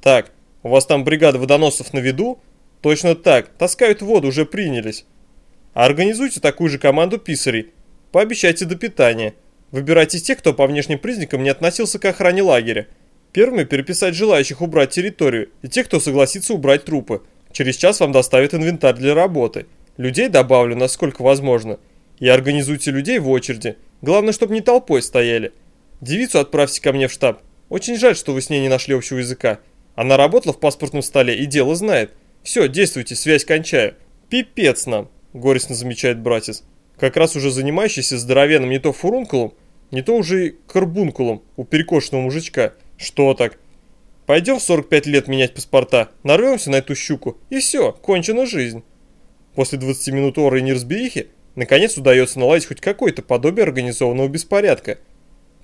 Так, у вас там бригада водоносов на виду? Точно так, таскают воду, уже принялись. А организуйте такую же команду писарей. Пообещайте до питания. Выбирайте тех, кто по внешним признакам не относился к охране лагеря. Первыми переписать желающих убрать территорию и тех, кто согласится убрать трупы. Через час вам доставят инвентарь для работы. Людей добавлю, насколько возможно. И организуйте людей в очереди. Главное, чтобы не толпой стояли. Девицу отправьте ко мне в штаб. Очень жаль, что вы с ней не нашли общего языка. Она работала в паспортном столе и дело знает. Все, действуйте, связь кончаю. Пипец нам, горестно замечает братец. Как раз уже занимающийся здоровенным не то фурункулом, не то уже и карбункулом у перекошенного мужичка. Что так? Пойдем в 45 лет менять паспорта, нарвемся на эту щуку, и все, кончена жизнь. После 20 минут оры и неразберихи, наконец удается наладить хоть какое-то подобие организованного беспорядка.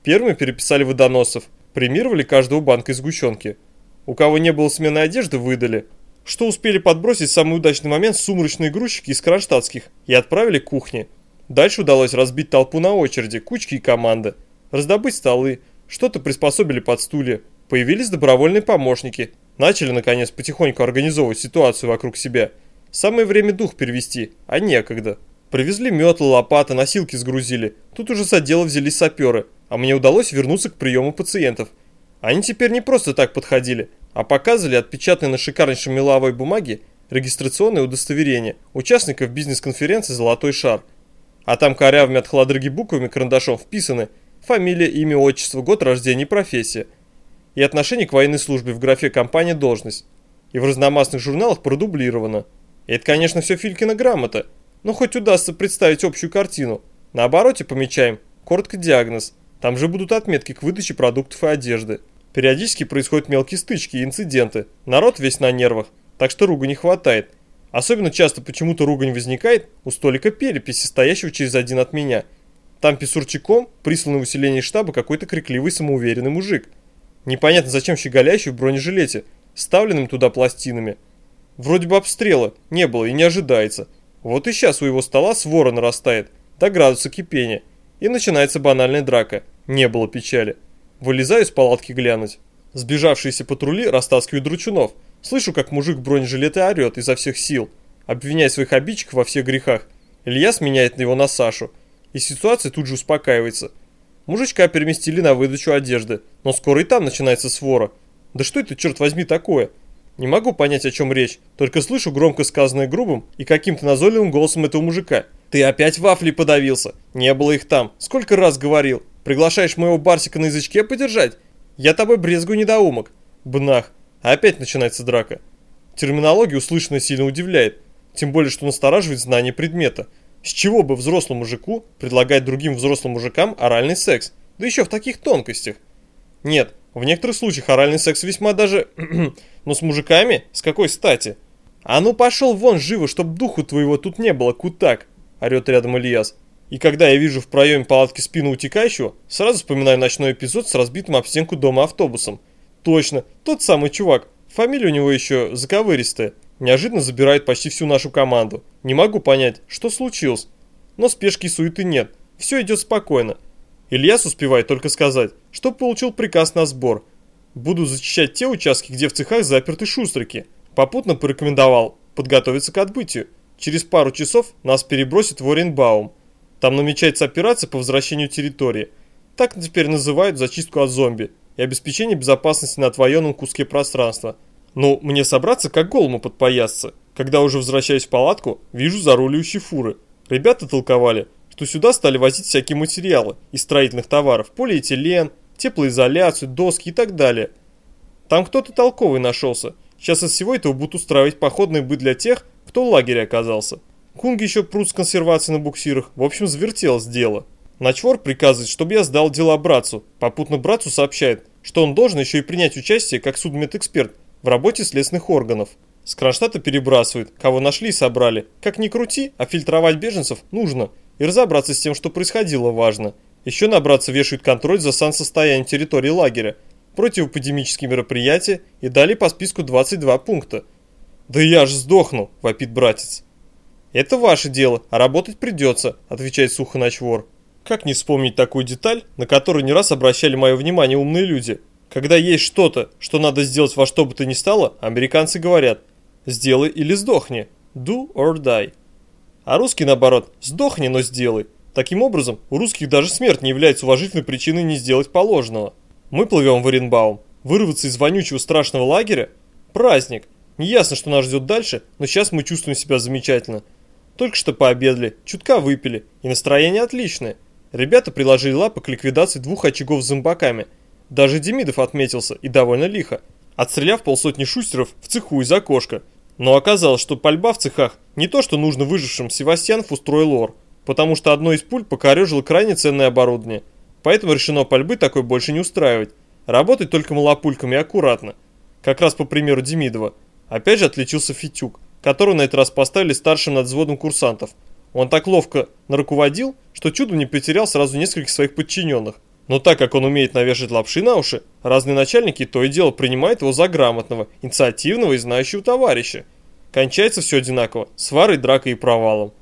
Первыми переписали водоносов, премировали каждого банка из сгущенки. У кого не было смены одежды, выдали. Что успели подбросить в самый удачный момент сумрачные грузчики из кронштадтских и отправили к кухне. Дальше удалось разбить толпу на очереди, кучки и команды. Раздобыть столы, что-то приспособили под стулья. Появились добровольные помощники. Начали, наконец, потихоньку организовывать ситуацию вокруг себя. Самое время дух перевести, а некогда. Привезли метлы, лопаты, носилки сгрузили. Тут уже с отдела взялись саперы, а мне удалось вернуться к приему пациентов. Они теперь не просто так подходили, а показывали отпечатанные на шикарнейшей меловой бумаге регистрационное удостоверение участников бизнес-конференции «Золотой шар». А там корявыми от холодрыги буквами карандашом вписаны фамилия, имя, отчество, год рождения и профессия. И отношение к военной службе в графе «Компания. Должность». И в разномастных журналах продублировано. И это, конечно, все Филькина грамота, но хоть удастся представить общую картину. На обороте помечаем коротко диагноз. Там же будут отметки к выдаче продуктов и одежды. Периодически происходят мелкие стычки и инциденты. Народ весь на нервах, так что руга не хватает. Особенно часто почему-то ругань возникает у столика переписи, стоящего через один от меня. Там писурчиком присланный в усиление штаба какой-то крикливый самоуверенный мужик. Непонятно зачем щеголяющий в бронежилете, ставленным туда пластинами. Вроде бы обстрела не было и не ожидается. Вот и сейчас у его стола свора нарастает до градуса кипения. И начинается банальная драка. Не было печали. Вылезаю из палатки глянуть. Сбежавшиеся патрули растаскивают дручунов. Слышу, как мужик в бронежилете орет изо всех сил, обвиняя своих обидчиков во всех грехах. Илья сменяет его на Сашу. И ситуация тут же успокаивается. Мужичка переместили на выдачу одежды, но скоро и там начинается свора. Да что это, черт возьми, такое? Не могу понять, о чем речь, только слышу громко сказанное грубым и каким-то назойливым голосом этого мужика. «Ты опять вафли подавился? Не было их там. Сколько раз говорил? Приглашаешь моего барсика на язычке подержать? Я тобой брезгую недоумок». Бнах. Опять начинается драка. Терминология услышанная сильно удивляет, тем более, что настораживает знание предмета. С чего бы взрослому мужику предлагать другим взрослым мужикам оральный секс? Да еще в таких тонкостях. Нет, в некоторых случаях оральный секс весьма даже... Но с мужиками? С какой стати? А ну пошел вон живо, чтоб духу твоего тут не было, кутак, орет рядом Ильяс. И когда я вижу в проеме палатки спину утекающего, сразу вспоминаю ночной эпизод с разбитым об стенку дома автобусом. Точно, тот самый чувак. Фамилия у него еще заковыристая. Неожиданно забирает почти всю нашу команду. Не могу понять, что случилось. Но спешки и суеты нет. Все идет спокойно. Ильяс успевает только сказать, что получил приказ на сбор. Буду зачищать те участки, где в цехах заперты шустрики. Попутно порекомендовал подготовиться к отбытию. Через пару часов нас перебросит в Оренбаум. Там намечается операция по возвращению территории. Так теперь называют зачистку от зомби и обеспечение безопасности на отвоенном куске пространства. Ну, мне собраться как голому подпоясться. Когда уже возвращаюсь в палатку, вижу заруливающие фуры. Ребята толковали, что сюда стали возить всякие материалы из строительных товаров, полиэтилен, теплоизоляцию, доски и так далее. Там кто-то толковый нашелся. Сейчас из всего этого будут устраивать походный быт для тех, кто в лагере оказался. Кунги еще прут с консервацией на буксирах. В общем, завертелось дело. Начвор приказывает, чтобы я сдал дела братцу. Попутно братцу сообщает, что он должен еще и принять участие как судмедэксперт в работе следственных органов. С Кронштадта перебрасывают, кого нашли и собрали. Как ни крути, а фильтровать беженцев нужно – и разобраться с тем, что происходило, важно. Еще набраться вешают контроль за сансостоянием территории лагеря, противоэпидемические мероприятия и дали по списку 22 пункта. «Да я ж сдохну!» – вопит братец. «Это ваше дело, а работать придется», – отвечает сухо ночвор. Как не вспомнить такую деталь, на которую не раз обращали мое внимание умные люди? Когда есть что-то, что надо сделать во что бы то ни стало, американцы говорят «сделай или сдохни» – «do or die». А русский наоборот «сдохни, но сделай». Таким образом, у русских даже смерть не является уважительной причиной не сделать положенного. Мы плывем в Оренбаум. Вырваться из вонючего страшного лагеря – праздник. Неясно, что нас ждет дальше, но сейчас мы чувствуем себя замечательно. Только что пообедали, чутка выпили, и настроение отличное. Ребята приложили лапы к ликвидации двух очагов с зомбаками. Даже Демидов отметился, и довольно лихо, отстреляв полсотни шустеров в цеху из окошка. Но оказалось, что пальба в цехах не то, что нужно выжившим Севастьянов устроил ор, потому что одно из пуль покорежило крайне ценное оборудование. Поэтому решено пальбы такой больше не устраивать. Работать только малопульками аккуратно. Как раз по примеру Демидова. Опять же отличился Фитюк, которого на этот раз поставили старшим над взводом курсантов. Он так ловко наруководил, что чудом не потерял сразу нескольких своих подчиненных. Но так как он умеет навешать лапши на уши, разные начальники то и дело принимают его за грамотного, инициативного и знающего товарища. Кончается все одинаково, сварой, дракой и провалом.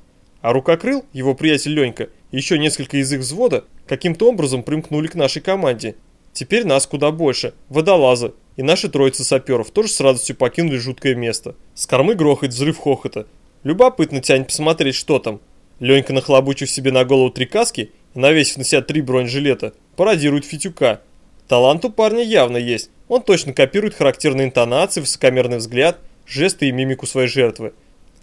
А рукокрыл, его приятель Ленька, и еще несколько из их взвода каким-то образом примкнули к нашей команде. Теперь нас куда больше, водолазы, и наши троицы саперов тоже с радостью покинули жуткое место. С кормы грохает взрыв хохота. Любопытно тянет посмотреть, что там. Ленька, нахлобучив себе на голову три каски и навесив на себя три бронежилета, пародирует Фитюка. Талант у парня явно есть. Он точно копирует характерные интонации, высокомерный взгляд, жесты и мимику своей жертвы.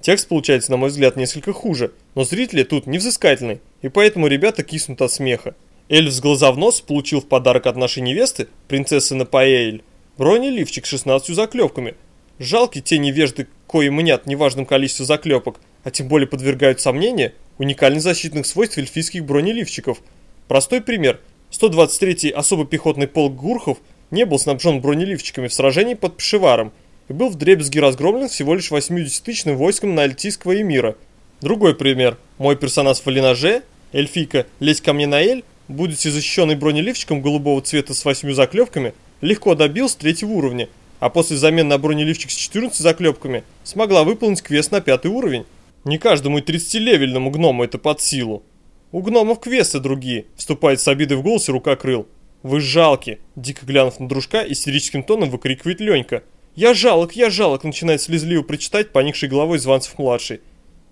Текст получается, на мой взгляд, несколько хуже, но зрители тут невзыскательны, и поэтому ребята киснут от смеха. Эльф с глаза в нос получил в подарок от нашей невесты, принцессы Напаэль, бронеливчик с 16 заклепками. Жалки те невежды, кои мнят неважным количеством заклепок, а тем более подвергают сомнению уникальных защитных свойств эльфийских бронеливчиков. Простой пример. 123-й особо пехотный полк Гурхов не был снабжен бронеливчиками в сражении под Пшеваром, и был вдребезги разгромлен всего лишь 80-тысячным войском Нальтийского эмира. Другой пример. Мой персонаж в Валинаже, эльфийка «Лезь ко мне на Эль», будучи защищенный бронеливчиком голубого цвета с 8 заклепками, легко добился третьего уровня, а после замены на бронеливчик с 14 заклепками смогла выполнить квест на пятый уровень. Не каждому и 30-левельному гному это под силу. У гномов квесты другие, вступает с обидой в голосе рука крыл. Вы жалки, дико глянув на дружка, истерическим тоном выкрикивает Ленька – «Я жалок, я жалок!» начинает слезливо прочитать поникшей головой Званцев-младший.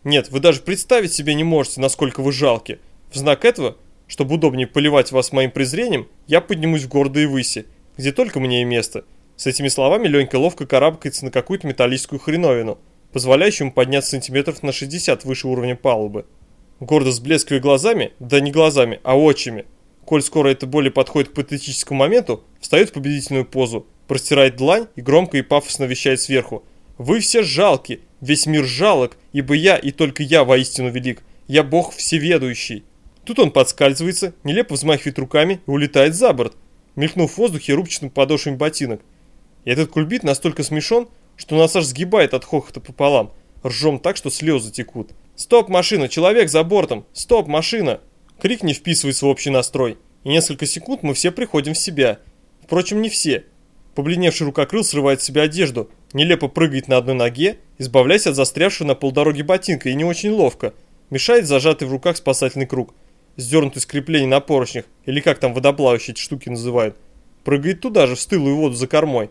Нет, вы даже представить себе не можете, насколько вы жалки. В знак этого, чтобы удобнее поливать вас моим презрением, я поднимусь в гордые выси, где только мне и место. С этими словами Ленька ловко карабкается на какую-то металлическую хреновину, позволяющую ему подняться сантиметров на 60 выше уровня палубы. Гордо сблескивая глазами, да не глазами, а очами, коль скоро это более подходит к патетическому моменту, встает в победительную позу, простирает длань и громко и пафосно вещает сверху. «Вы все жалки, весь мир жалок, ибо я и только я воистину велик, я Бог всеведущий». Тут он подскальзывается, нелепо взмахивает руками и улетает за борт, мелькнув в воздухе рубчатым подошвами ботинок. И этот кульбит настолько смешон, что нас аж сгибает от хохота пополам. Ржем так, что слезы текут. «Стоп, машина! Человек за бортом! Стоп, машина!» Крик не вписывается в общий настрой, и несколько секунд мы все приходим в себя. Впрочем, не все. Побледневший рукокрыл срывает с себя одежду, нелепо прыгает на одной ноге, избавляясь от застрявшего на полдороги ботинка и не очень ловко. Мешает зажатый в руках спасательный круг. Сдернутый с креплений на поручнях, или как там водоплавающие эти штуки называют. Прыгает туда же, в стылую воду за кормой.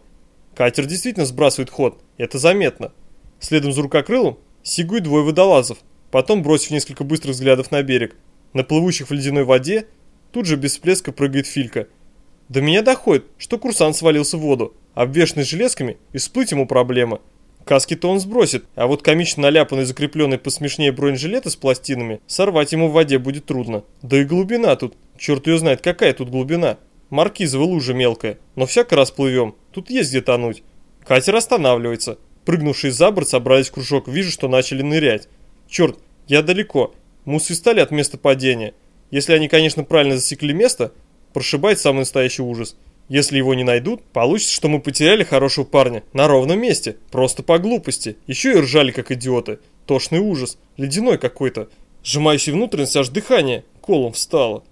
Катер действительно сбрасывает ход, это заметно. Следом за рукокрылом сигуют двое водолазов, потом, бросив несколько быстрых взглядов на берег, на плывущих в ледяной воде, тут же без всплеска прыгает Филька – до меня доходит, что курсант свалился в воду, обвешанный железками, и всплыть ему проблема. Каски-то он сбросит, а вот комично наляпанный закрепленный посмешнее бронежилеты с пластинами сорвать ему в воде будет трудно. Да и глубина тут, черт ее знает какая тут глубина. Маркизова лужа мелкая, но всяко раз плывем, тут есть где тонуть. Катер останавливается. Прыгнувшие за борт собрались в кружок, вижу, что начали нырять. Черт, я далеко, мы свистали от места падения. Если они, конечно, правильно засекли место, прошибает самый настоящий ужас. Если его не найдут, получится, что мы потеряли хорошего парня на ровном месте, просто по глупости. Еще и ржали как идиоты. Тошный ужас, ледяной какой-то. Сжимающий внутренность аж дыхание колом встало.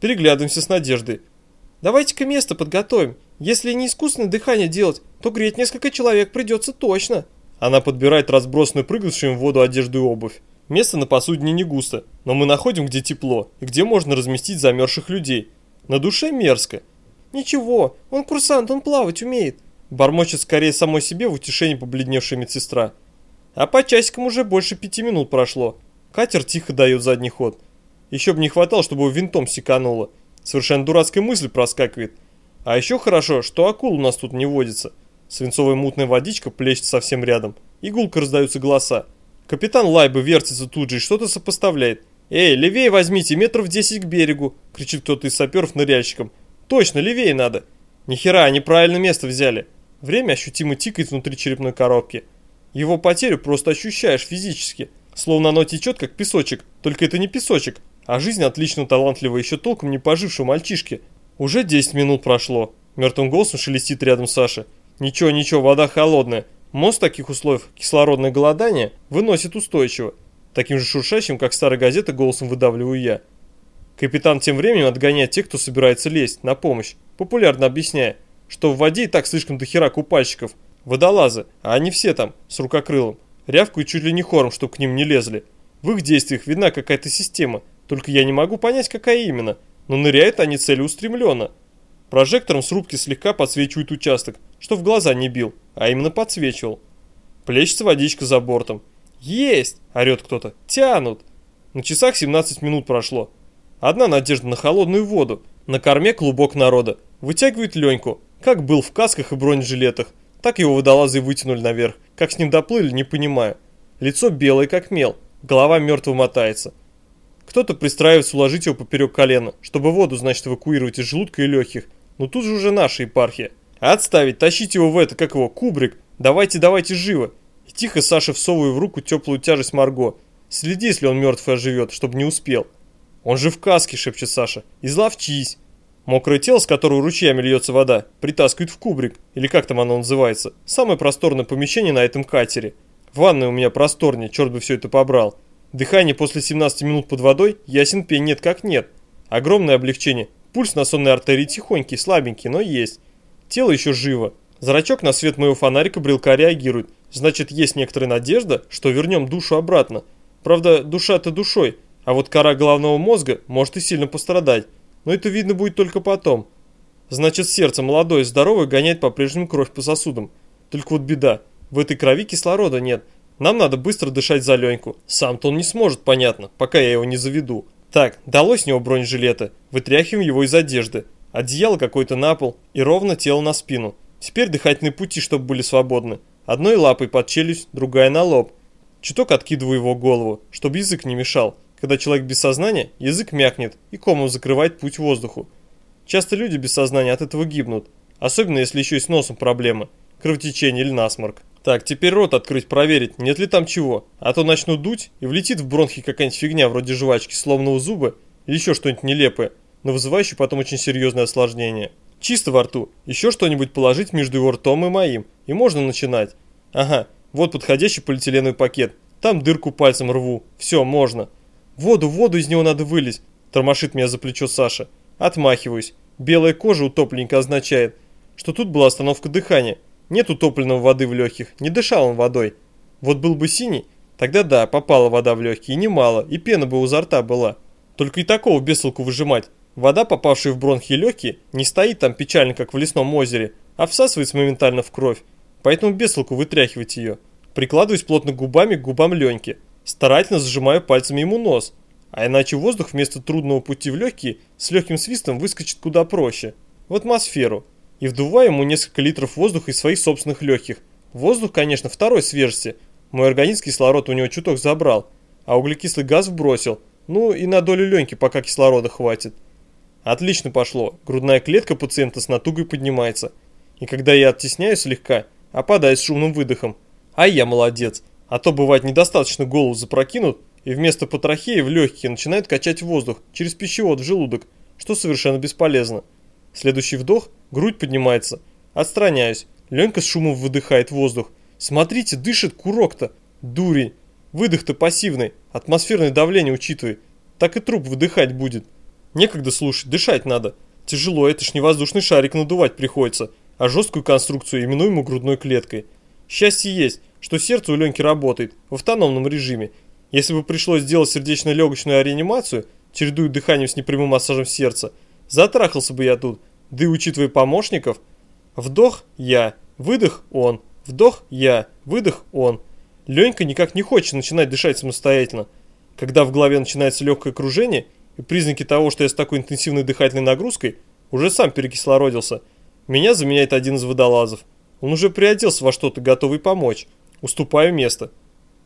Переглядываемся с надеждой. Давайте-ка место подготовим. Если не искусственное дыхание делать, то греть несколько человек придется точно. Она подбирает разбросанную прыгнувшую в воду одежду и обувь. Место на посудине не густо, но мы находим, где тепло и где можно разместить замерзших людей. На душе мерзко. Ничего, он курсант, он плавать умеет. Бормочет скорее самой себе в утешении побледневшая медсестра. А по часикам уже больше пяти минут прошло. Катер тихо дает задний ход. Еще бы не хватало, чтобы его винтом секануло. Совершенно дурацкая мысль проскакивает. А еще хорошо, что акул у нас тут не водится. Свинцовая мутная водичка плещет совсем рядом. Игулка раздаются голоса. Капитан Лайбы вертится тут же и что-то сопоставляет. «Эй, левее возьмите, метров 10 к берегу!» – кричит кто-то из саперов ныряльщикам. «Точно, левее надо!» «Нихера, они правильное место взяли!» Время ощутимо тикает внутри черепной коробки. Его потерю просто ощущаешь физически. Словно оно течет, как песочек. Только это не песочек, а жизнь отлично талантливого еще толком не пожившего мальчишки. Уже 10 минут прошло. Мертвым голосом шелестит рядом Саша. Ничего, ничего, вода холодная. Мозг в таких условиях кислородное голодание выносит устойчиво. Таким же шуршащим, как старая газета, голосом выдавливаю я. Капитан тем временем отгоняет тех, кто собирается лезть на помощь, популярно объясняя, что в воде и так слишком дохера купальщиков, водолазы, а они все там, с рукокрылом, рявкают чуть ли не хором, чтобы к ним не лезли. В их действиях видна какая-то система, только я не могу понять, какая именно, но ныряют они целеустремленно. Прожектором с рубки слегка подсвечивают участок, что в глаза не бил, а именно подсвечивал. Плещется водичка за бортом. «Есть!» – орет кто-то. «Тянут!» На часах 17 минут прошло. Одна надежда на холодную воду. На корме клубок народа. Вытягивает Леньку. Как был в касках и бронежилетах, так его водолазы вытянули наверх. Как с ним доплыли, не понимаю. Лицо белое, как мел. Голова мертво мотается. Кто-то пристраивается уложить его поперек колена, чтобы воду, значит, эвакуировать из желудка и легких. Но тут же уже наша епархия. Отставить, тащите его в это, как его, кубрик. Давайте, давайте живо. И тихо Саша всовывая в руку теплую тяжесть Марго. Следи, если он мертв и оживет, чтобы не успел. Он же в каске, шепчет Саша. Изловчись. Мокрое тело, с которого ручьями льется вода, притаскивают в кубрик, или как там оно называется. Самое просторное помещение на этом катере. Ванная у меня просторнее, черт бы все это побрал. Дыхание после 17 минут под водой, ясен пень нет как нет. Огромное облегчение. Пульс на сонной артерии тихонький, слабенький, но есть. Тело еще живо. Зрачок на свет моего фонарика брелка реагирует. Значит, есть некоторая надежда, что вернем душу обратно. Правда, душа-то душой, а вот кора головного мозга может и сильно пострадать. Но это видно будет только потом. Значит, сердце молодое и здоровое гоняет по-прежнему кровь по сосудам. Только вот беда, в этой крови кислорода нет. Нам надо быстро дышать за Леньку. Сам-то он не сможет, понятно, пока я его не заведу. Так, далось с него бронежилета. Вытряхиваем его из одежды. Одеяло какое-то на пол и ровно тело на спину. Теперь дыхательные пути, чтобы были свободны. Одной лапой под челюсть, другая на лоб. Чуток откидываю его голову, чтобы язык не мешал. Когда человек без сознания, язык мякнет и комом закрывает путь воздуху. Часто люди без сознания от этого гибнут. Особенно если еще и с носом проблемы. Кровотечение или насморк. Так, теперь рот открыть, проверить, нет ли там чего. А то начну дуть и влетит в бронхи какая-нибудь фигня вроде жвачки, сломанного зуба или еще что-нибудь нелепое но вызывающий потом очень серьезное осложнение. Чисто во рту, еще что-нибудь положить между его ртом и моим, и можно начинать. Ага, вот подходящий полиэтиленовый пакет, там дырку пальцем рву, все, можно. Воду, воду из него надо вылить, тормошит меня за плечо Саша. Отмахиваюсь. Белая кожа утопленника означает, что тут была остановка дыхания. Нет утопленного воды в легких, не дышал он водой. Вот был бы синий, тогда да, попала вода в легкие, немало, и пена бы у рта была. Только и такого бесолку выжимать. Вода, попавшая в бронхи и легкие, не стоит там печально, как в лесном озере, а всасывается моментально в кровь. Поэтому без толку вытряхивать ее. Прикладываюсь плотно губами к губам Леньки. Старательно зажимаю пальцами ему нос. А иначе воздух вместо трудного пути в легкие с легким свистом выскочит куда проще. В атмосферу. И вдуваю ему несколько литров воздуха из своих собственных легких. Воздух, конечно, второй свежести. Мой организм кислород у него чуток забрал, а углекислый газ вбросил. Ну и на долю Леньки пока кислорода хватит. Отлично пошло. Грудная клетка пациента с натугой поднимается. И когда я оттесняю слегка, опадает с шумным выдохом. А я молодец. А то бывает недостаточно голову запрокинут, и вместо потрахеи в легкие начинает качать воздух через пищевод в желудок, что совершенно бесполезно. Следующий вдох, грудь поднимается. Отстраняюсь. Ленька с шумом выдыхает воздух. Смотрите, дышит курок-то. Дурень. Выдох-то пассивный, атмосферное давление учитывай. Так и труп выдыхать будет. Некогда слушать, дышать надо. Тяжело, это ж не воздушный шарик надувать приходится, а жесткую конструкцию, именуемую грудной клеткой. Счастье есть, что сердце у Ленки работает в автономном режиме. Если бы пришлось сделать сердечно-легочную реанимацию, чередуя дыхание с непрямым массажем сердца, затрахался бы я тут. Да и учитывая помощников, вдох я, выдох он, вдох я, выдох он. Ленька никак не хочет начинать дышать самостоятельно. Когда в голове начинается легкое кружение и признаки того, что я с такой интенсивной дыхательной нагрузкой уже сам перекислородился, меня заменяет один из водолазов. Он уже приоделся во что-то, готовый помочь. Уступаю место.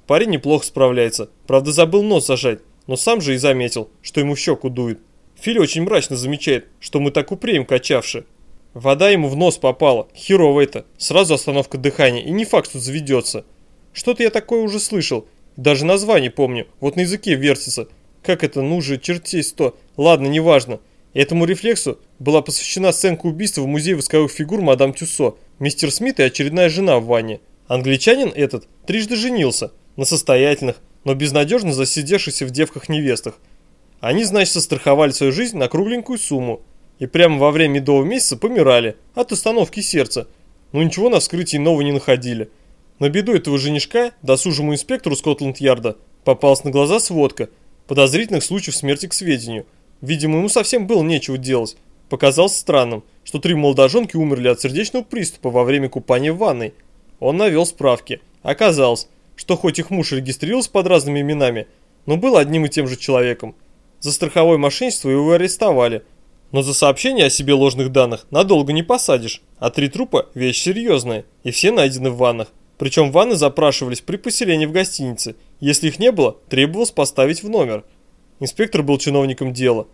Парень неплохо справляется, правда забыл нос зажать, но сам же и заметил, что ему щеку дует. Филя очень мрачно замечает, что мы так упреем качавши. Вода ему в нос попала, херово это, сразу остановка дыхания, и не факт, что заведется. Что-то я такое уже слышал, даже название помню, вот на языке вертится. Как это, ну же, чертей сто, ладно, неважно. Этому рефлексу была посвящена сценка убийства в музее восковых фигур мадам Тюссо, мистер Смит и очередная жена в ванне. Англичанин этот трижды женился, на состоятельных, но безнадежно засидевшихся в девках невестах. Они, значит, застраховали свою жизнь на кругленькую сумму. И прямо во время медового месяца помирали от остановки сердца. Но ничего на вскрытии нового не находили. На беду этого женишка, досужему инспектору Скотланд-Ярда, попалась на глаза сводка подозрительных случаев смерти к сведению – Видимо, ему совсем было нечего делать. Показалось странным, что три молодоженки умерли от сердечного приступа во время купания в ванной. Он навел справки. Оказалось, что хоть их муж регистрировался под разными именами, но был одним и тем же человеком. За страховое мошенничество его арестовали. Но за сообщение о себе ложных данных надолго не посадишь, а три трупа – вещь серьезная, и все найдены в ваннах. Причем ванны запрашивались при поселении в гостинице. Если их не было, требовалось поставить в номер – Инспектор был чиновником дела.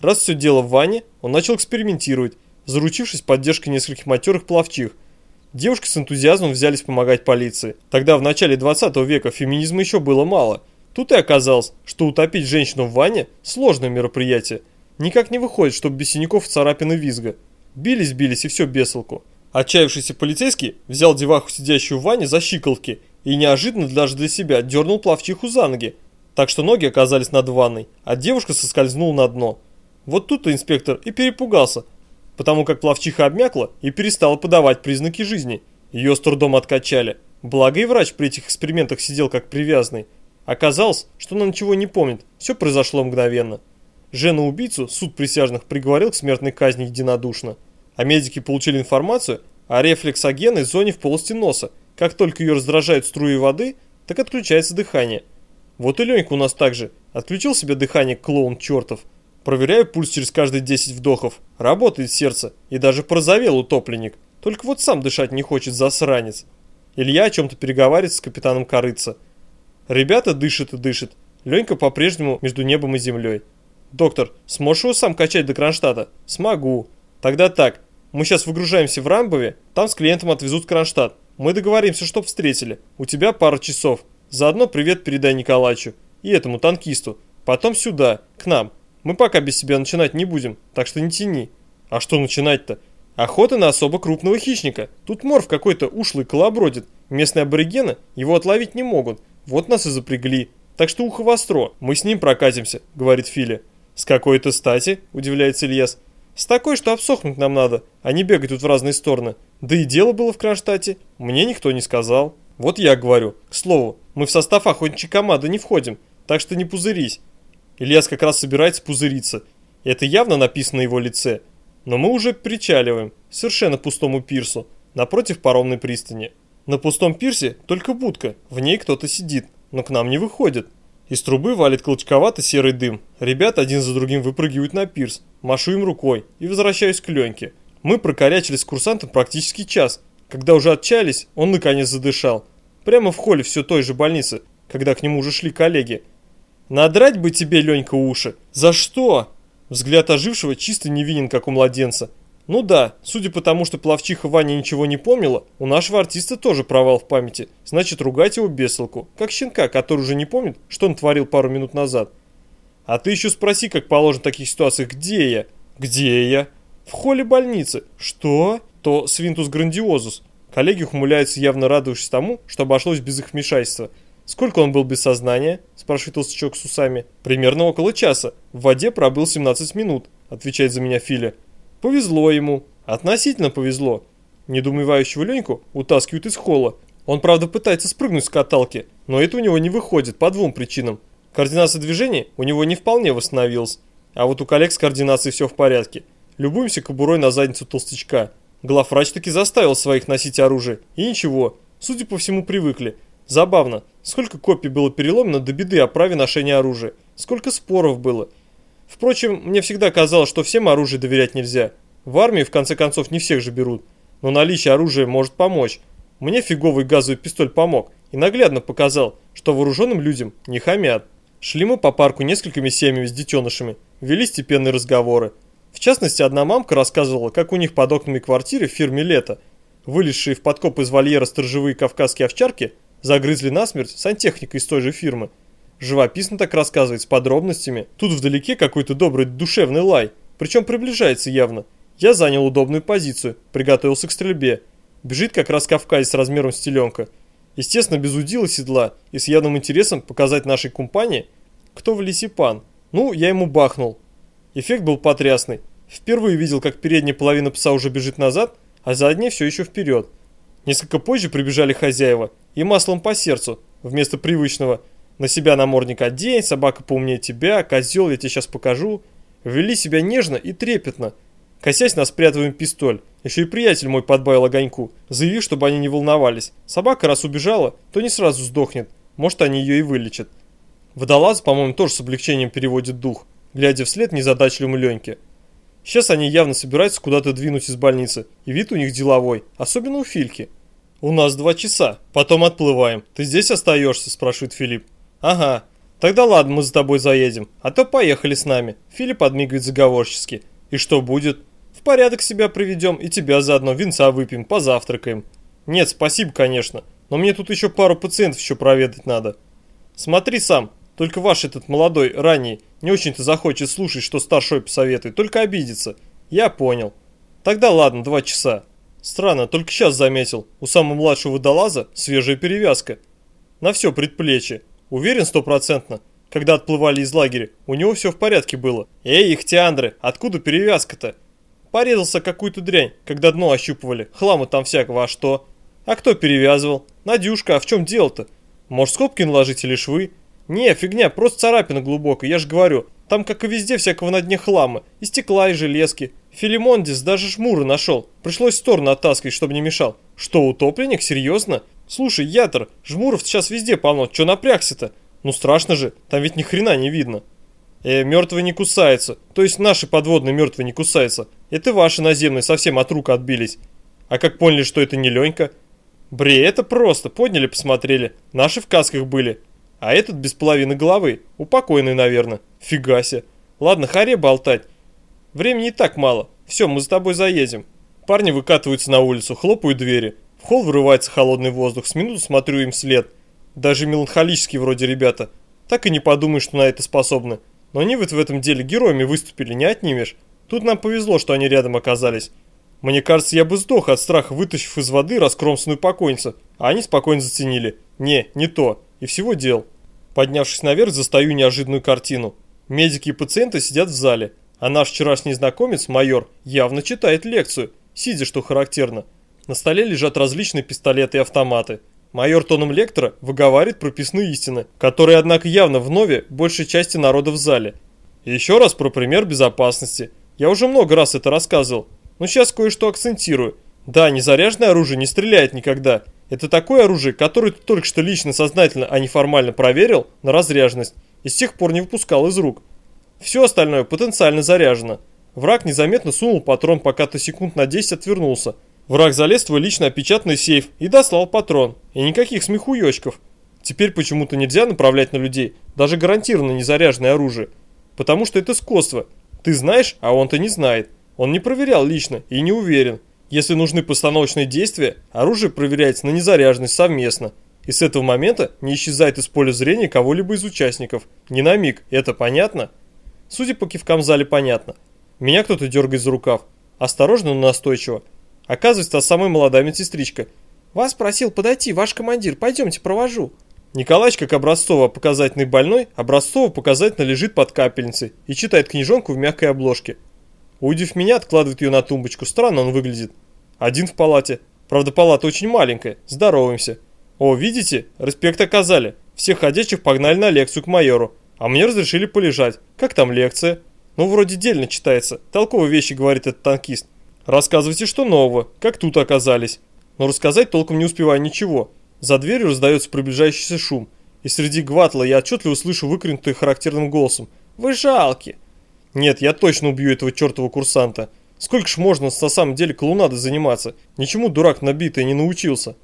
Раз все дело в ванне, он начал экспериментировать, заручившись поддержкой нескольких матерых пловчих. Девушки с энтузиазмом взялись помогать полиции. Тогда, в начале 20 века, феминизма еще было мало. Тут и оказалось, что утопить женщину в ванне – сложное мероприятие. Никак не выходит, чтобы без синяков царапины визга. Бились-бились и все без толку. Отчаявшийся полицейский взял деваху, сидящую в ванне, за щиколотки и неожиданно даже для себя дернул плавчиху за ноги, так что ноги оказались над ванной, а девушка соскользнула на дно. Вот тут-то инспектор и перепугался, потому как плавчиха обмякла и перестала подавать признаки жизни. Ее с трудом откачали. Благо и врач при этих экспериментах сидел как привязанный. Оказалось, что она ничего не помнит, все произошло мгновенно. Жену-убийцу суд присяжных приговорил к смертной казни единодушно. А медики получили информацию о рефлексогенной зоне в полости носа. Как только ее раздражают струи воды, так отключается дыхание – вот и Ленька у нас также. Отключил себе дыхание клоун чертов. Проверяю пульс через каждые 10 вдохов. Работает сердце. И даже порозовел утопленник. Только вот сам дышать не хочет, засранец. Илья о чем-то переговаривает с капитаном Корыца. Ребята дышат и дышат. Ленька по-прежнему между небом и землей. «Доктор, сможешь его сам качать до Кронштадта?» «Смогу». «Тогда так. Мы сейчас выгружаемся в Рамбове, там с клиентом отвезут Кронштадт. Мы договоримся, чтоб встретили. У тебя пара часов. Заодно привет передай Николачу и этому танкисту. Потом сюда, к нам. Мы пока без себя начинать не будем, так что не тяни. А что начинать-то? Охота на особо крупного хищника. Тут морф какой-то ушлый колобродит. Местные аборигены его отловить не могут. Вот нас и запрягли. Так что ухо востро. Мы с ним прокатимся, говорит Филя. С какой-то стати, удивляется Ильяс. С такой, что обсохнуть нам надо, а не бегать тут в разные стороны. Да и дело было в Кронштадте. Мне никто не сказал. Вот я говорю. К слову, мы в состав охотничьей команды не входим, так что не пузырись. Ильяс как раз собирается пузыриться. Это явно написано на его лице. Но мы уже причаливаем, совершенно пустому пирсу, напротив паромной пристани. На пустом пирсе только будка, в ней кто-то сидит, но к нам не выходит. Из трубы валит колчковатый серый дым. Ребята один за другим выпрыгивают на пирс. Машу им рукой и возвращаюсь к Леньке. Мы прокорячились с курсантом практически час. Когда уже отчаялись, он наконец задышал. Прямо в холле все той же больницы, когда к нему уже шли коллеги. «Надрать бы тебе, Ленька, уши! За что?» Взгляд ожившего чисто невинен, как у младенца. Ну да, судя по тому, что плавчиха Ваня ничего не помнила, у нашего артиста тоже провал в памяти. Значит, ругать его без толку, как щенка, который уже не помнит, что он творил пару минут назад. А ты еще спроси, как положено в таких ситуациях, где я? Где я? В холле больницы. Что? То свинтус грандиозус. Коллеги ухмыляются, явно радуясь тому, что обошлось без их вмешательства. «Сколько он был без сознания?» – спрашивает толстячок с усами. «Примерно около часа. В воде пробыл 17 минут», – отвечает за меня Филя. «Повезло ему. Относительно повезло». Недоумевающего Леньку утаскивают из холла. Он, правда, пытается спрыгнуть с каталки, но это у него не выходит по двум причинам. Координация движения у него не вполне восстановилась, а вот у коллег с координацией все в порядке. Любуемся кобурой на задницу толстячка. Главврач таки заставил своих носить оружие. И ничего, судя по всему, привыкли. Забавно, сколько копий было переломано до беды о праве ношения оружия. Сколько споров было. Впрочем, мне всегда казалось, что всем оружие доверять нельзя. В армии, в конце концов, не всех же берут. Но наличие оружия может помочь. Мне фиговый газовый пистоль помог и наглядно показал, что вооруженным людям не хамят. Шли мы по парку несколькими семьями с детенышами, вели степенные разговоры. В частности, одна мамка рассказывала, как у них под окнами квартиры в фирме «Лето» вылезшие в подкоп из вольера сторожевые кавказские овчарки загрызли насмерть сантехника из той же фирмы. Живописно так рассказывает, с подробностями. Тут вдалеке какой-то добрый душевный лай, причем приближается явно. Я занял удобную позицию, приготовился к стрельбе. Бежит как раз кавказец размером с теленка. Естественно, без удила седла и с явным интересом показать нашей компании, кто в лесе пан. Ну, я ему бахнул. Эффект был потрясный. Впервые видел, как передняя половина пса уже бежит назад, а задняя все еще вперед. Несколько позже прибежали хозяева и маслом по сердцу, вместо привычного «на себя намордник одень, собака поумнее тебя, козел, я тебе сейчас покажу», вели себя нежно и трепетно. Косясь на спрятываем пистоль, еще и приятель мой подбавил огоньку, заявив, чтобы они не волновались. Собака раз убежала, то не сразу сдохнет, может они ее и вылечат. Водолаз, по-моему, тоже с облегчением переводит дух, глядя вслед незадачливому Леньке. Сейчас они явно собираются куда-то двинуть из больницы, и вид у них деловой, особенно у Фильки. «У нас два часа, потом отплываем. Ты здесь остаешься?» – спрашивает Филипп. «Ага. Тогда ладно, мы за тобой заедем. А то поехали с нами». Филипп подмигивает заговорчески. «И что будет?» В порядок себя приведем и тебя заодно винца выпьем, позавтракаем. Нет, спасибо, конечно, но мне тут еще пару пациентов еще проведать надо. Смотри сам, только ваш этот молодой, ранний, не очень-то захочет слушать, что старшой посоветует, только обидится. Я понял. Тогда ладно, два часа. Странно, только сейчас заметил, у самого младшего водолаза свежая перевязка. На все предплечье. Уверен стопроцентно. Когда отплывали из лагеря, у него все в порядке было. Эй, ихтиандры, откуда перевязка-то? Порезался какую-то дрянь, когда дно ощупывали. Хлама там всякого, а что? А кто перевязывал? Надюшка, а в чем дело-то? Может скобки наложить или швы? Не, фигня, просто царапина глубокая, я же говорю. Там, как и везде, всякого на дне хлама. И стекла, и железки. Филимондис даже шмуры нашел. Пришлось в сторону оттаскивать, чтобы не мешал. Что, утопленник? Серьезно? Слушай, Ятор, жмуров сейчас везде полно. Че напрягся-то? Ну страшно же, там ведь ни хрена не видно. Э, мертвый не кусается. То есть наши подводные мертвые не кусаются. Это ваши наземные совсем от рук отбились. А как поняли, что это не Ленька? Бре, это просто. Подняли, посмотрели. Наши в касках были. А этот без половины головы. Упокойный, наверное. Фига себе. Ладно, харе болтать. Времени не так мало. Все, мы за тобой заедем. Парни выкатываются на улицу, хлопают двери. В холл вырывается холодный воздух. С минуту смотрю им вслед. Даже меланхолические вроде ребята. Так и не подумаю, что на это способны. Но они вот в этом деле героями выступили, не отнимешь. Тут нам повезло, что они рядом оказались. Мне кажется, я бы сдох от страха, вытащив из воды раскромсанную покойницу, а они спокойно заценили. Не, не то. И всего дел. Поднявшись наверх, застаю неожиданную картину. Медики и пациенты сидят в зале, а наш вчерашний знакомец, майор, явно читает лекцию, сидя, что характерно. На столе лежат различные пистолеты и автоматы. Майор тоном лектора выговаривает прописные истины, которые, однако, явно в нове большей части народа в зале. И еще раз про пример безопасности. Я уже много раз это рассказывал, но сейчас кое-что акцентирую. Да, незаряженное оружие не стреляет никогда. Это такое оружие, которое ты только что лично сознательно, а не формально проверил на разряженность и с тех пор не выпускал из рук. Все остальное потенциально заряжено. Враг незаметно сунул патрон, пока ты секунд на 10 отвернулся – Враг залез в твой лично опечатанный сейф и дослал патрон. И никаких смехуёчков. Теперь почему-то нельзя направлять на людей даже гарантированно незаряженное оружие. Потому что это скотство. Ты знаешь, а он-то не знает. Он не проверял лично и не уверен. Если нужны постановочные действия, оружие проверяется на незаряженность совместно. И с этого момента не исчезает из поля зрения кого-либо из участников. Ни на миг. Это понятно? Судя по кивкам в зале понятно. Меня кто-то дергает за рукав. Осторожно, но настойчиво. Оказывается, та самая молодая медсестричка. «Вас просил подойти ваш командир, пойдемте провожу». Николаич, как образцово-показательный больной, образцово-показательно лежит под капельницей и читает книжонку в мягкой обложке. Увидев меня, откладывает ее на тумбочку. Странно он выглядит. Один в палате. Правда, палата очень маленькая. Здороваемся. О, видите? Респект оказали. Всех ходячих погнали на лекцию к майору. А мне разрешили полежать. Как там лекция? Ну, вроде дельно читается. Толковые вещи, говорит этот танкист. Рассказывайте, что нового, как тут оказались. Но рассказать толком не успеваю ничего. За дверью раздается приближающийся шум. И среди гватла я отчетливо слышу выкрикнутый характерным голосом. «Вы жалки!» Нет, я точно убью этого чертова курсанта. Сколько ж можно на самом деле клоунадой заниматься? Ничему дурак набитый не научился.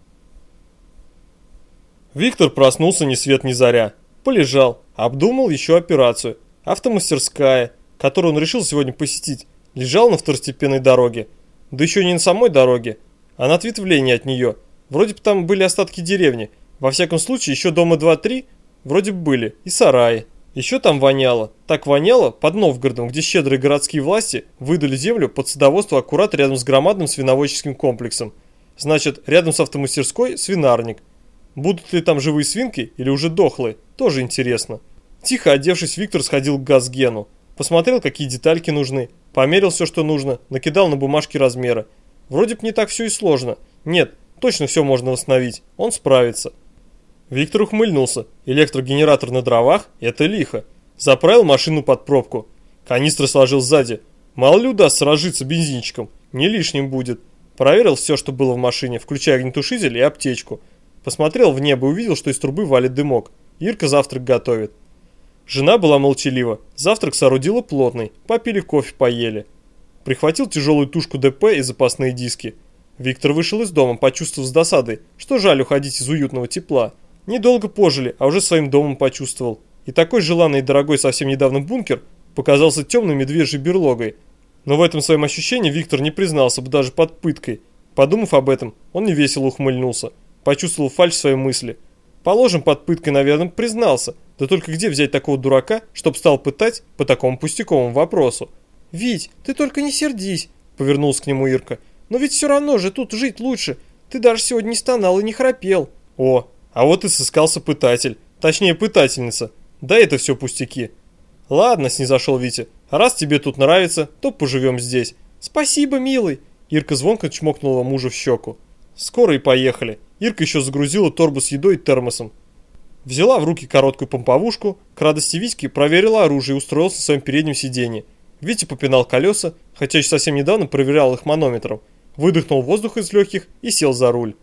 Виктор проснулся ни свет ни заря. Полежал, обдумал еще операцию. Автомастерская, которую он решил сегодня посетить, лежал на второстепенной дороге. Да еще не на самой дороге, а на ответвлении от нее. Вроде бы там были остатки деревни. Во всяком случае, еще дома 2-3 вроде бы были, и сараи. Еще там воняло. Так воняло под Новгородом, где щедрые городские власти выдали землю под садоводство аккурат рядом с громадным свиноводческим комплексом. Значит, рядом с автомастерской свинарник. Будут ли там живые свинки или уже дохлые, тоже интересно. Тихо одевшись, Виктор сходил к газгену. Посмотрел, какие детальки нужны, померил все, что нужно, накидал на бумажки размеры. Вроде бы не так все и сложно. Нет, точно все можно восстановить, он справится. Виктор ухмыльнулся. Электрогенератор на дровах – это лихо. Заправил машину под пробку. Канистры сложил сзади. Мало ли удастся разжиться бензинчиком. Не лишним будет. Проверил все, что было в машине, включая огнетушитель и аптечку. Посмотрел в небо и увидел, что из трубы валит дымок. Ирка завтрак готовит. Жена была молчалива. Завтрак соорудила плотный. Попили кофе, поели. Прихватил тяжелую тушку ДП и запасные диски. Виктор вышел из дома, почувствовав с досадой, что жаль уходить из уютного тепла. Недолго пожили, а уже своим домом почувствовал. И такой желанный и дорогой совсем недавно бункер показался темной медвежьей берлогой. Но в этом своем ощущении Виктор не признался бы даже под пыткой. Подумав об этом, он невесело ухмыльнулся. Почувствовал фальшь своей мысли. Положим, под пыткой, наверное, признался. Да только где взять такого дурака, чтоб стал пытать по такому пустяковому вопросу? «Вить, ты только не сердись», — повернулся к нему Ирка. «Но ведь все равно же тут жить лучше. Ты даже сегодня не стонал и не храпел». «О, а вот и сыскался пытатель, точнее пытательница. Да это все пустяки. Ладно, снизошел Витя, раз тебе тут нравится, то поживем здесь. Спасибо, милый. Ирка звонко чмокнула мужа в щеку. Скоро и поехали. Ирка еще загрузила торбу с едой и термосом. Взяла в руки короткую помповушку, к радости Витьки проверила оружие и устроился на своем переднем сиденье. Витя попинал колеса, хотя еще совсем недавно проверял их манометром. Выдохнул воздух из легких и сел за руль.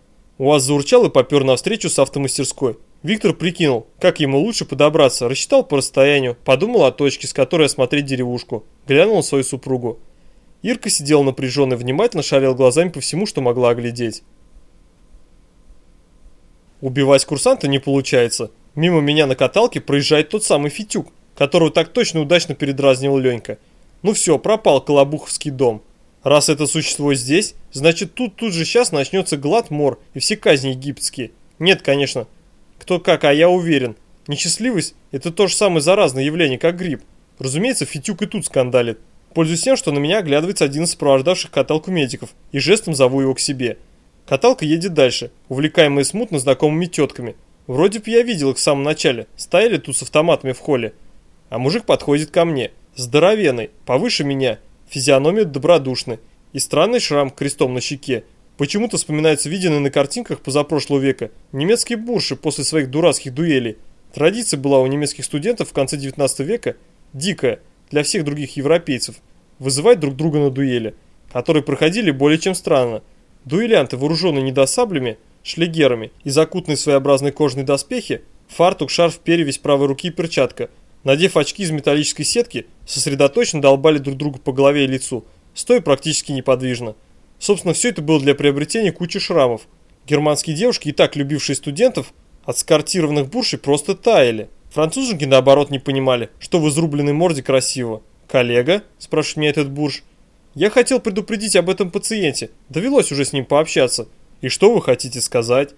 УАЗ заурчал и попер навстречу с автомастерской. Виктор прикинул, как ему лучше подобраться, рассчитал по расстоянию, подумал о точке, с которой осмотреть деревушку, глянул на свою супругу. Ирка сидела напряженно внимательно шарил глазами по всему, что могла оглядеть. Убивать курсанта не получается. Мимо меня на каталке проезжает тот самый Фитюк, которого так точно удачно передразнил Ленька. Ну все, пропал Колобуховский дом. Раз это существо здесь, значит тут тут же сейчас начнется глад мор и все казни египетские. Нет, конечно. Кто как, а я уверен. Несчастливость – это то же самое заразное явление, как грипп. Разумеется, Фитюк и тут скандалит. Пользуясь тем, что на меня оглядывается один из сопровождавших каталку медиков, и жестом зову его к себе. Каталка едет дальше, увлекаемая смутно знакомыми тетками. Вроде бы я видел их в самом начале, стояли тут с автоматами в холле. А мужик подходит ко мне, здоровенный, повыше меня – Физиономия добродушная и странный шрам крестом на щеке. Почему-то вспоминается виденный на картинках позапрошлого века немецкие бурши после своих дурацких дуэлей. Традиция была у немецких студентов в конце 19 века дикая для всех других европейцев вызывать друг друга на дуэли, которые проходили более чем странно. Дуэлянты, вооруженные недосаблями, шлегерами и закутанные в своеобразные кожаные доспехи, фартук, шарф, перевязь правой руки и перчатка – Надев очки из металлической сетки, сосредоточенно долбали друг другу по голове и лицу, стоя практически неподвижно. Собственно, все это было для приобретения кучи шрамов. Германские девушки, и так любившие студентов, от скортированных буршей просто таяли. Француженки, наоборот, не понимали, что в изрубленной морде красиво. «Коллега?» – спрашивает меня этот бурж. «Я хотел предупредить об этом пациенте. Довелось уже с ним пообщаться. И что вы хотите сказать?»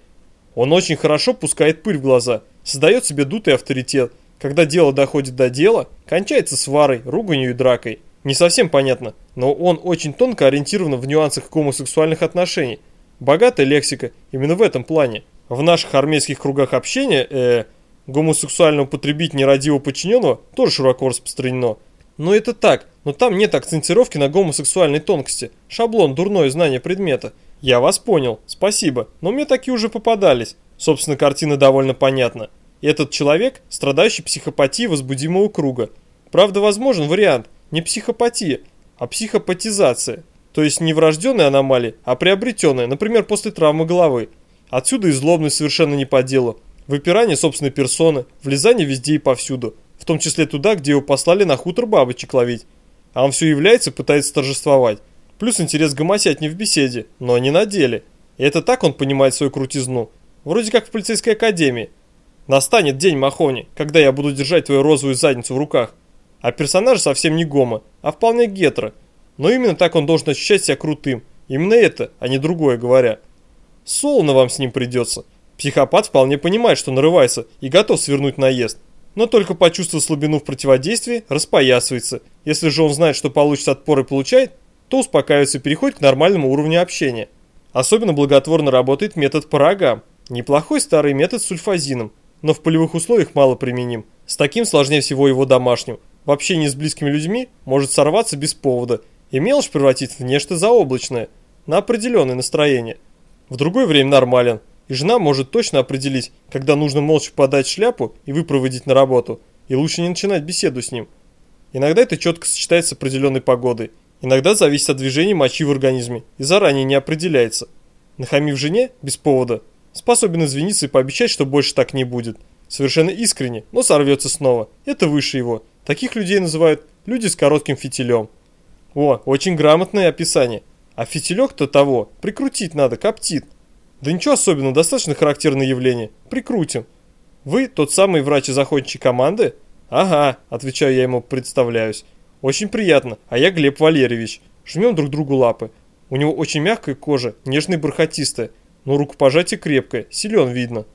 Он очень хорошо пускает пыль в глаза, создает себе дутый авторитет – когда дело доходит до дела, кончается сварой, руганью и дракой. Не совсем понятно, но он очень тонко ориентирован в нюансах гомосексуальных отношений. Богатая лексика именно в этом плане. В наших армейских кругах общения, э, гомосексуально употребить нерадивого подчиненного тоже широко распространено. Но это так, но там нет акцентировки на гомосексуальной тонкости. Шаблон, дурное знание предмета. Я вас понял, спасибо, но мне такие уже попадались. Собственно, картина довольно понятна. Этот человек, страдающий психопатией возбудимого круга. Правда, возможен вариант. не психопатия, а психопатизация. То есть не врожденная аномалия, а приобретенная, например, после травмы головы. Отсюда и злобность совершенно не по делу. Выпирание собственной персоны, влезание везде и повсюду, в том числе туда, где его послали на хутор бабочек ловить. А он все является пытается торжествовать. Плюс интерес гомосять не в беседе, но не на деле. И это так он понимает свою крутизну. Вроде как в полицейской академии. Настанет день, Махони, когда я буду держать твою розовую задницу в руках. А персонаж совсем не гомо, а вполне гетро. Но именно так он должен ощущать себя крутым. Именно это, а не другое говоря. Солно вам с ним придется. Психопат вполне понимает, что нарывается и готов свернуть наезд. Но только почувствовав слабину в противодействии, распоясывается. Если же он знает, что получит отпор и получает, то успокаивается и переходит к нормальному уровню общения. Особенно благотворно работает метод по рогам. Неплохой старый метод с сульфазином, но в полевых условиях мало применим. С таким сложнее всего его домашним. В общении с близкими людьми может сорваться без повода и мелочь превратить в нечто заоблачное, на определенное настроение. В другое время нормален, и жена может точно определить, когда нужно молча подать шляпу и выпроводить на работу, и лучше не начинать беседу с ним. Иногда это четко сочетается с определенной погодой, иногда зависит от движения мочи в организме и заранее не определяется. Нахамив жене, без повода, способен извиниться и пообещать, что больше так не будет. Совершенно искренне, но сорвется снова. Это выше его. Таких людей называют люди с коротким фитилем. О, очень грамотное описание. А фитилек-то того, прикрутить надо, коптит. Да ничего особенного, достаточно характерное явление. Прикрутим. Вы тот самый врач из охотничьей команды? Ага, отвечаю я ему, представляюсь. Очень приятно, а я Глеб Валерьевич. Жмем друг другу лапы. У него очень мягкая кожа, нежная и бархатистая, но рукопожатие крепкое, силен видно.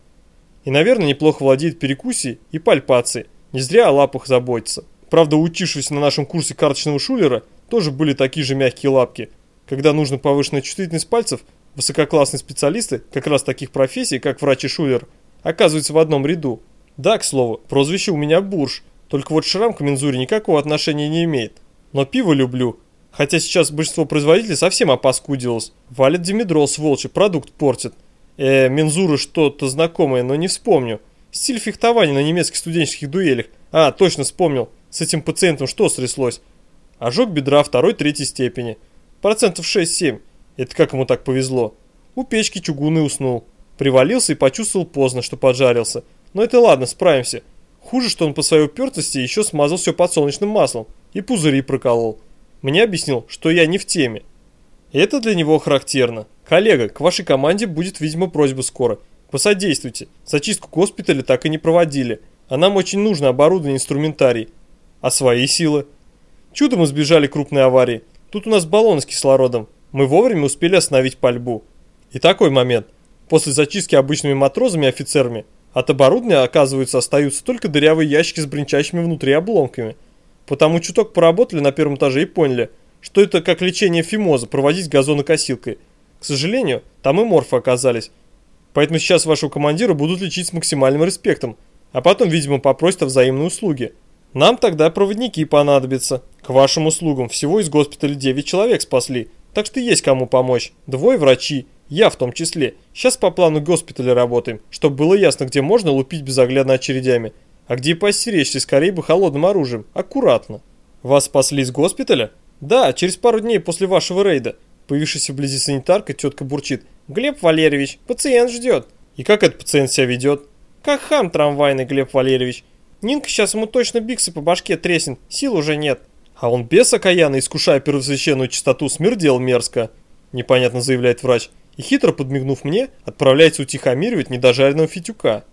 И, наверное, неплохо владеет перекусией и пальпацией. Не зря о лапах заботится. Правда, учившись на нашем курсе карточного шулера, тоже были такие же мягкие лапки. Когда нужна повышенная чувствительность пальцев, высококлассные специалисты, как раз таких профессий, как врач и шулер, оказываются в одном ряду. Да, к слову, прозвище у меня Бурж, только вот шрам к мензуре никакого отношения не имеет. Но пиво люблю, хотя сейчас большинство производителей совсем опаскудилось. Валит димедрол, сволочи, продукт портит. Э, мензура что-то знакомое, но не вспомню. Стиль фехтования на немецких студенческих дуэлях. А, точно вспомнил. С этим пациентом что стряслось? Ожог бедра второй-третьей степени. Процентов 6-7. Это как ему так повезло. У печки чугунный уснул. Привалился и почувствовал поздно, что поджарился. Но это ладно, справимся. Хуже, что он по своей упертости еще смазал все подсолнечным маслом и пузыри проколол. Мне объяснил, что я не в теме. Это для него характерно. Коллега, к вашей команде будет, видимо, просьба скоро. Посодействуйте. Зачистку госпиталя так и не проводили. А нам очень нужно оборудование инструментарий. А свои силы? Чудом избежали крупной аварии. Тут у нас баллон с кислородом. Мы вовремя успели остановить пальбу. И такой момент. После зачистки обычными матрозами и офицерами от оборудования, оказывается, остаются только дырявые ящики с бренчащими внутри обломками. Потому чуток поработали на первом этаже и поняли, что это как лечение фимоза проводить газонокосилкой. К сожалению, там и морфы оказались. Поэтому сейчас вашего командира будут лечить с максимальным респектом, а потом, видимо, попросят о взаимной услуге. Нам тогда проводники понадобятся. К вашим услугам всего из госпиталя 9 человек спасли, так что есть кому помочь. Двое врачи, я в том числе. Сейчас по плану госпиталя работаем, чтобы было ясно, где можно лупить безоглядно очередями, а где постеречься скорее бы холодным оружием, аккуратно. Вас спасли из госпиталя? Да, через пару дней после вашего рейда. Появившаяся вблизи санитарка, тетка бурчит. Глеб Валерьевич, пациент ждет. И как этот пациент себя ведет? Как хам трамвайный, Глеб Валерьевич. Нинка сейчас ему точно биксы по башке треснет, сил уже нет. А он без окаяна, искушая первосвященную чистоту, смердел мерзко. Непонятно заявляет врач. И хитро подмигнув мне, отправляется утихомиривать недожаренного фитюка.